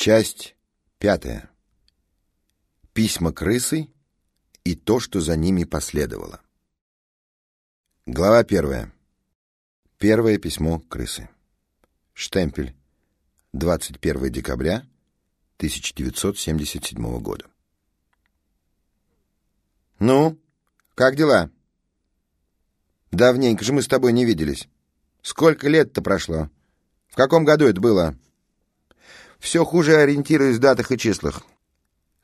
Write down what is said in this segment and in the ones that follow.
Часть пятая. Письма крысы и то, что за ними последовало. Глава первая. Первое письмо крысы. Штемпель. 21 декабря 1977 года. «Ну, как дела?» «Давненько же мы с тобой не виделись. Сколько лет-то прошло? В каком году это было?» Все хуже ориентируюсь в датах и числах.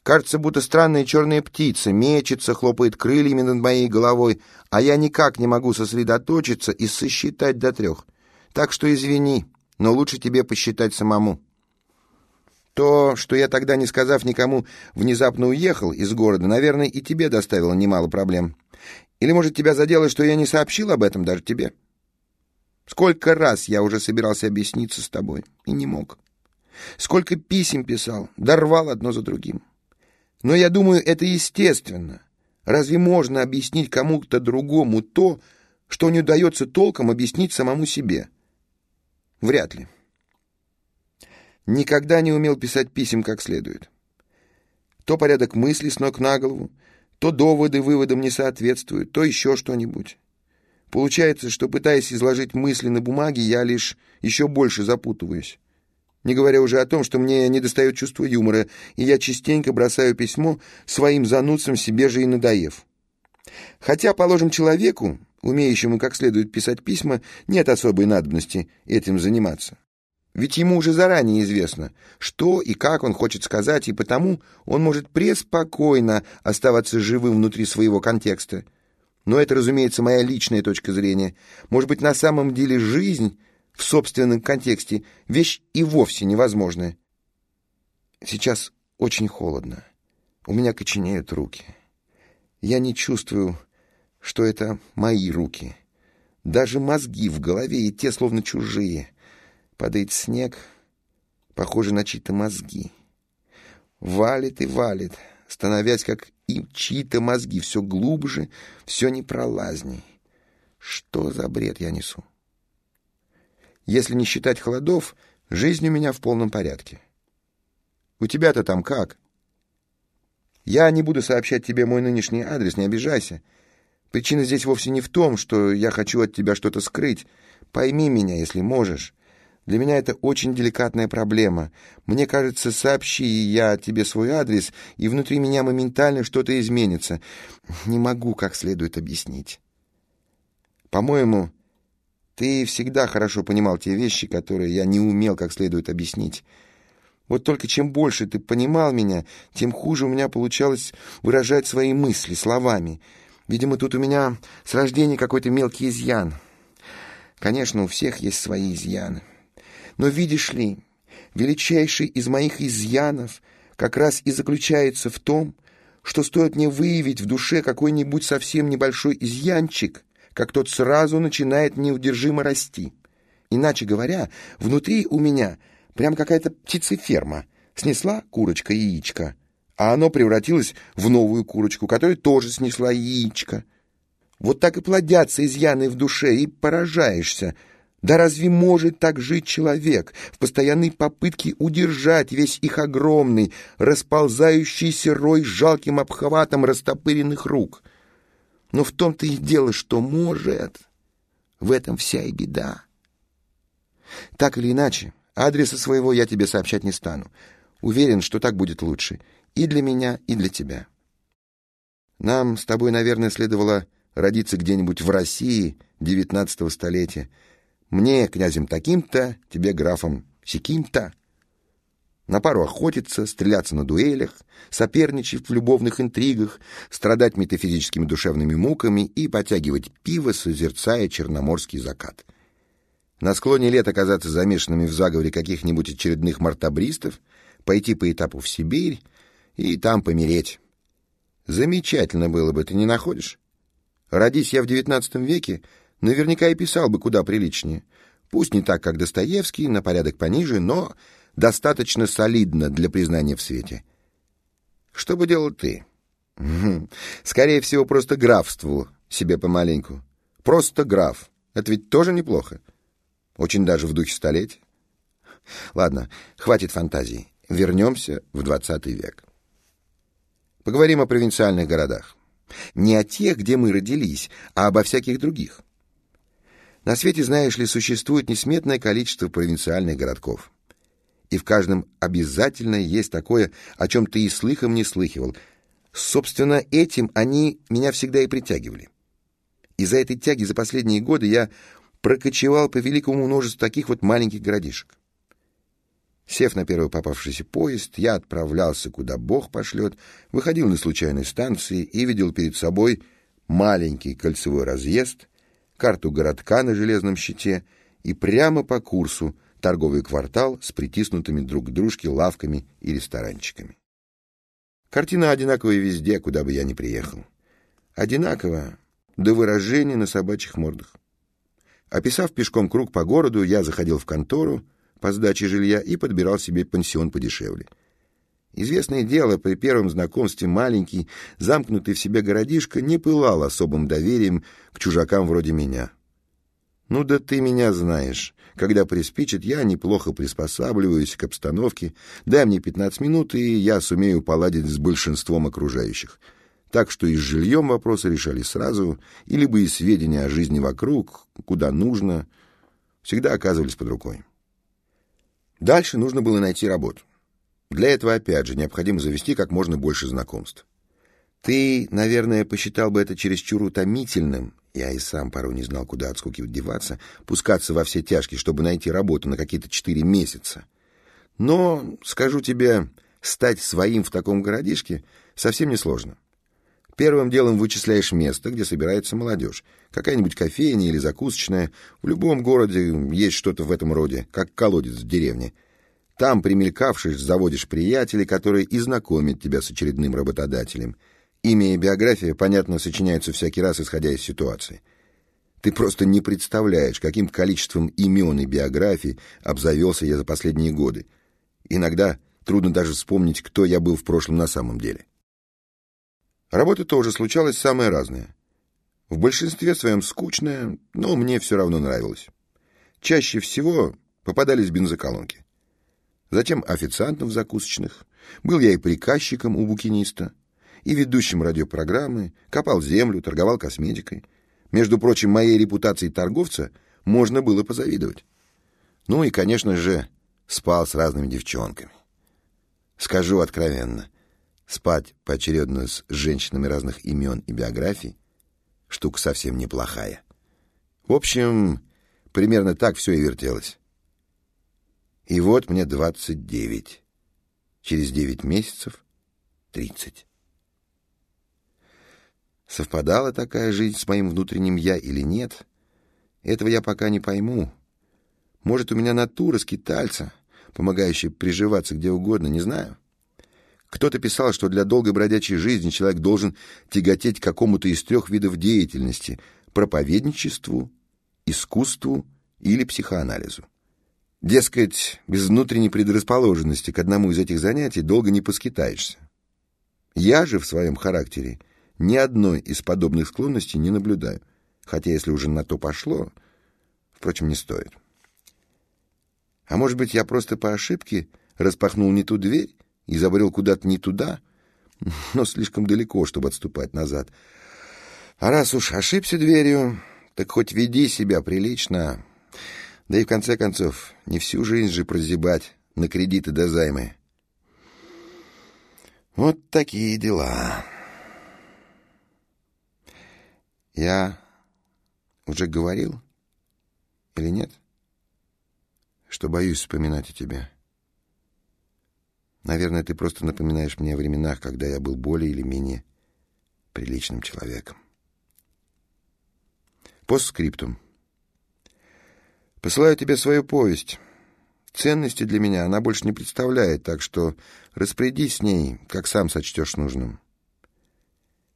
Кажется, будто странная черная птица мечется, хлопает крыльями над моей головой, а я никак не могу сосредоточиться и сосчитать до трех. Так что извини, но лучше тебе посчитать самому. То, что я тогда, не сказав никому, внезапно уехал из города, наверное, и тебе доставило немало проблем. Или, может, тебя задело, что я не сообщил об этом даже тебе? Сколько раз я уже собирался объясниться с тобой и не мог. Сколько писем писал, дорвал одно за другим. Но я думаю, это естественно. Разве можно объяснить кому-то другому то, что не удается толком объяснить самому себе? Вряд ли. Никогда не умел писать писем как следует. То порядок мыслей с ног на голову, то доводы выводам не соответствуют, то еще что-нибудь. Получается, что, пытаясь изложить мысли на бумаге, я лишь еще больше запутываюсь не говоря уже о том, что мне недостает чувства юмора, и я частенько бросаю письмо своим занудцам себе же и надоев. Хотя, положим, человеку, умеющему как следует писать письма, нет особой надобности этим заниматься. Ведь ему уже заранее известно, что и как он хочет сказать, и потому он может преспокойно оставаться живым внутри своего контекста. Но это, разумеется, моя личная точка зрения. Может быть, на самом деле жизнь в собственном контексте вещь и вовсе невозможная. Сейчас очень холодно. У меня коченеют руки. Я не чувствую, что это мои руки. Даже мозги в голове и те словно чужие. Падает снег, похоже на чьи-то мозги. Валит и валит, становясь как и чьи-то мозги, все глубже, все непролазней. Что за бред я несу? Если не считать холодов, жизнь у меня в полном порядке. У тебя-то там как? Я не буду сообщать тебе мой нынешний адрес, не обижайся. Причина здесь вовсе не в том, что я хочу от тебя что-то скрыть. Пойми меня, если можешь. Для меня это очень деликатная проблема. Мне кажется, сообщи я тебе свой адрес, и внутри меня моментально что-то изменится. Не могу как следует объяснить. По-моему, ты всегда хорошо понимал те вещи, которые я не умел как следует объяснить. Вот только чем больше ты понимал меня, тем хуже у меня получалось выражать свои мысли словами. Видимо, тут у меня с рождения какой-то мелкий изъян. Конечно, у всех есть свои изъяны. Но видишь ли, величайший из моих изъянов как раз и заключается в том, что стоит мне выявить в душе какой-нибудь совсем небольшой изъянчик, как тот сразу начинает неудержимо расти. Иначе говоря, внутри у меня прям какая-то птицеферма. Снесла курочка яичко, а оно превратилось в новую курочку, которая тоже снесла яичко. Вот так и плодятся изъяны в душе, и поражаешься. Да разве может так жить человек в постоянной попытке удержать весь их огромный, расползающийся рой жалким обхватом растопыренных рук — но в том-то и дело, что может. В этом вся и беда. Так или иначе, адреса своего я тебе сообщать не стану. Уверен, что так будет лучше. И для меня, и для тебя. Нам с тобой, наверное, следовало родиться где-нибудь в России девятнадцатого столетия. Мне князем таким-то, тебе графом сяким-то на пару охотиться, стреляться на дуэлях, соперничать в любовных интригах, страдать метафизическими душевными муками и потягивать пиво, созерцая черноморский закат. На склоне лет оказаться замешанными в заговоре каких-нибудь очередных мартабристов, пойти по этапу в Сибирь и там помереть. Замечательно было бы, ты не находишь? Родись я в девятнадцатом веке, наверняка и писал бы куда приличнее. Пусть не так, как Достоевский, на порядок пониже, но достаточно солидно для признания в свете. Что бы делал ты? Скорее всего, просто графствовал себе помаленьку. Просто граф. Это ведь тоже неплохо. Очень даже в духе столетия. Ладно, хватит фантазий. Вернемся в 20 век. Поговорим о провинциальных городах. Не о тех, где мы родились, а обо всяких других. На свете, знаешь ли, существует несметное количество провинциальных городков. И в каждом обязательно есть такое, о чем ты и слыхом не слыхивал. Собственно, этим они меня всегда и притягивали. Из-за этой тяги за последние годы я прокочевал по великому множеству таких вот маленьких городишек. Сев на первый попавшийся поезд, я отправлялся, куда Бог пошлет, выходил на случайной станции и видел перед собой маленький кольцевой разъезд, карту городка на железном щите и прямо по курсу торговый квартал с притиснутыми друг к дружке лавками и ресторанчиками. Картина одинаковая везде, куда бы я ни приехал. Одинаково до выражения на собачьих мордах. Описав пешком круг по городу, я заходил в контору, по сдаче жилья и подбирал себе пансион подешевле. Известное дело, при первом знакомстве маленький, замкнутый в себе городишко не пылал особым доверием к чужакам вроде меня. Ну да ты меня знаешь. Когда приспичит, я неплохо приспосабливаюсь к обстановке. Дай мне 15 минут, и я сумею поладить с большинством окружающих. Так что и с жильем вопросы решали сразу, и и сведения о жизни вокруг, куда нужно, всегда оказывались под рукой. Дальше нужно было найти работу. Для этого, опять же, необходимо завести как можно больше знакомств. Ты, наверное, посчитал бы это чересчур утомительным, я и сам порой не знал, куда от скуки деваться, пускаться во все тяжкие, чтобы найти работу на какие-то четыре месяца. Но, скажу тебе, стать своим в таком городишке совсем не сложно. Первым делом вычисляешь место, где собирается молодежь. Какая-нибудь кофейня или закусочная. В любом городе есть что-то в этом роде, как колодец в деревне. Там, примелькавшись, заводишь приятелей, которые и знакомят тебя с очередным работодателем. Имя и биография, понятно, сочиняются всякий раз, исходя из ситуации. Ты просто не представляешь, каким количеством имен и биографий обзавелся я за последние годы. Иногда трудно даже вспомнить, кто я был в прошлом на самом деле. Работа тоже случалась самая разная. В большинстве своем скучная, но мне все равно нравилось. Чаще всего попадались бензоколонки. Затем официантом в закусочных. Был я и приказчиком у букиниста, и ведущим радиопрограммы, копал землю, торговал косметикой. Между прочим, моей репутации торговца можно было позавидовать. Ну и, конечно же, спал с разными девчонками. Скажу откровенно, Спать поочередно с женщинами разных имен и биографий — штука совсем неплохая. В общем, примерно так все и вертелось. И вот мне двадцать девять. Через девять месяцев — тридцать. Совпадала такая жизнь с моим внутренним «я» или нет, этого я пока не пойму. Может, у меня натура скитальца, помогающая приживаться где угодно, не знаю. Кто-то писал, что для долгой бродячей жизни человек должен тяготеть к какому-то из трех видов деятельности – проповедничеству, искусству или психоанализу. Дескать, без внутренней предрасположенности к одному из этих занятий долго не поскитаешься. Я же в своем характере ни одной из подобных склонностей не наблюдаю, хотя если уже на то пошло, впрочем, не стоит. А может быть, я просто по ошибке распахнул не ту дверь, и забрел куда-то не туда, но слишком далеко, чтобы отступать назад. А раз уж ошибся дверью, так хоть веди себя прилично. Да и в конце концов, не всю жизнь же прозябать на кредиты да займы. Вот такие дела. Я уже говорил или нет, что боюсь вспоминать о тебе? — Наверное, ты просто напоминаешь мне о временах, когда я был более или менее приличным человеком. Постскриптум. Посылаю тебе свою повесть. Ценности для меня она больше не представляет, так что распорядись с ней, как сам сочтешь нужным.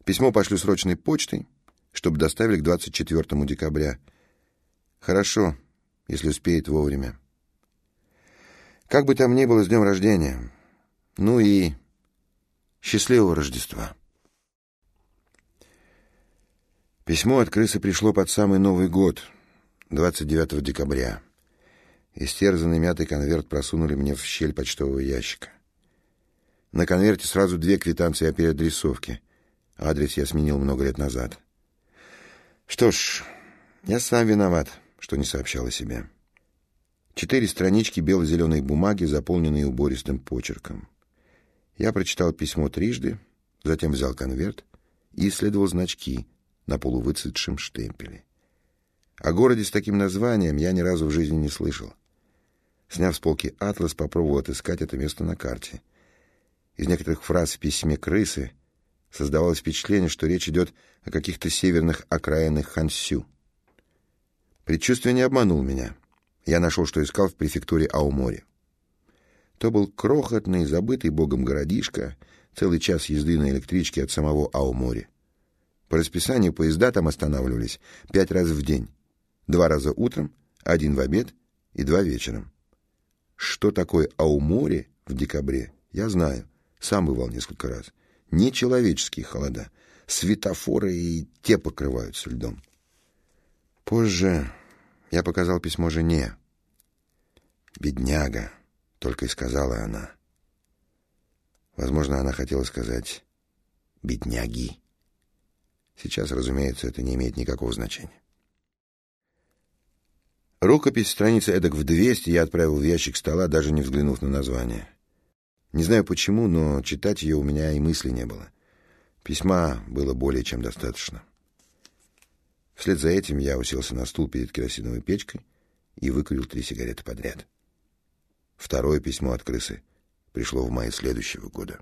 Письмо пошлю срочной почтой, чтобы доставили к 24 декабря. Хорошо, если успеет вовремя. Как бы там ни было, с днем рождения. Ну и счастливого Рождества. Письмо от крысы пришло под самый Новый год, 29 декабря. Истерзанный мятый конверт просунули мне в щель почтового ящика. На конверте сразу две квитанции о переадресовке. Адрес я сменил много лет назад. Что ж, я сам виноват, что не сообщал о себе. Четыре странички бело-зеленой бумаги, заполненные убористым почерком. Я прочитал письмо трижды, затем взял конверт и исследовал значки на полувыцветшем штемпеле. О городе с таким названием я ни разу в жизни не слышал. Сняв с полки атлас, попробовал отыскать это место на карте. Из некоторых фраз в письме крысы создавалось впечатление, что речь идет о каких-то северных окраинах Хансю. Предчувствие не обманул меня. Я нашел, что искал в префектуре Аумори. То был крохотный, забытый богом городишко, целый час езды на электричке от самого Аумори. По расписанию поезда там останавливались пять раз в день. Два раза утром, один в обед и два вечером. Что такое Аумори в декабре, я знаю. Сам бывал несколько раз. Нечеловеческие холода. Светофоры и те покрываются льдом. Позже я показал письмо жене. «Бедняга», — только и сказала она. Возможно, она хотела сказать «бедняги». Сейчас, разумеется, это не имеет никакого значения. Рукопись, страница эдак в 200, я отправил в ящик стола, даже не взглянув на название. Не знаю почему, но читать ее у меня и мысли не было. Письма было более чем достаточно. Вслед за этим я уселся на стул перед керосиновой печкой и выкурил три сигареты подряд. Второе письмо от крысы пришло в мае следующего года.